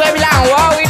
play me like wow,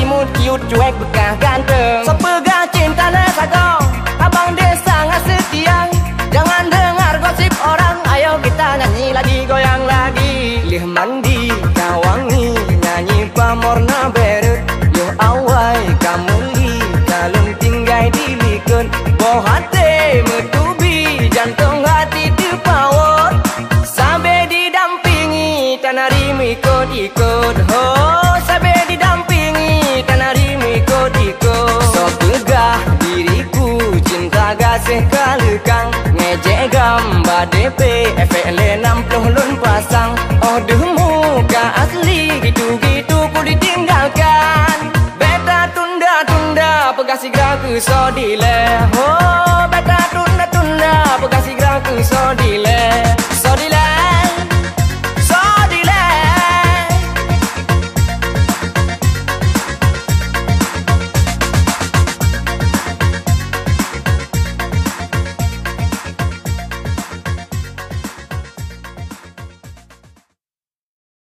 imut cute cuek bekah ganteng. So pegah cinta le sagong Abang dia sangat setia Jangan dengar gosip orang. Ayo kita nyanyi lagi goyang lagi. Lih mandi kawangi Nyanyi pamorna berut Yo awai kamuli Kalung tinggai di likut Bohate metubi Jantung hati terpawat Sampai didampingi Tanari Sampai didampingi Tanari bagiku Sopega diriku, cinta gasih kalekang Ngejek gambar DP efek le 60 lun pasang. Oh duh, muka asli, gitu-gitu ku ditinggalkan. Beta tunda-tunda, pegasi gerak so dile Oh beta tunda-tunda, pegasi gerak so dile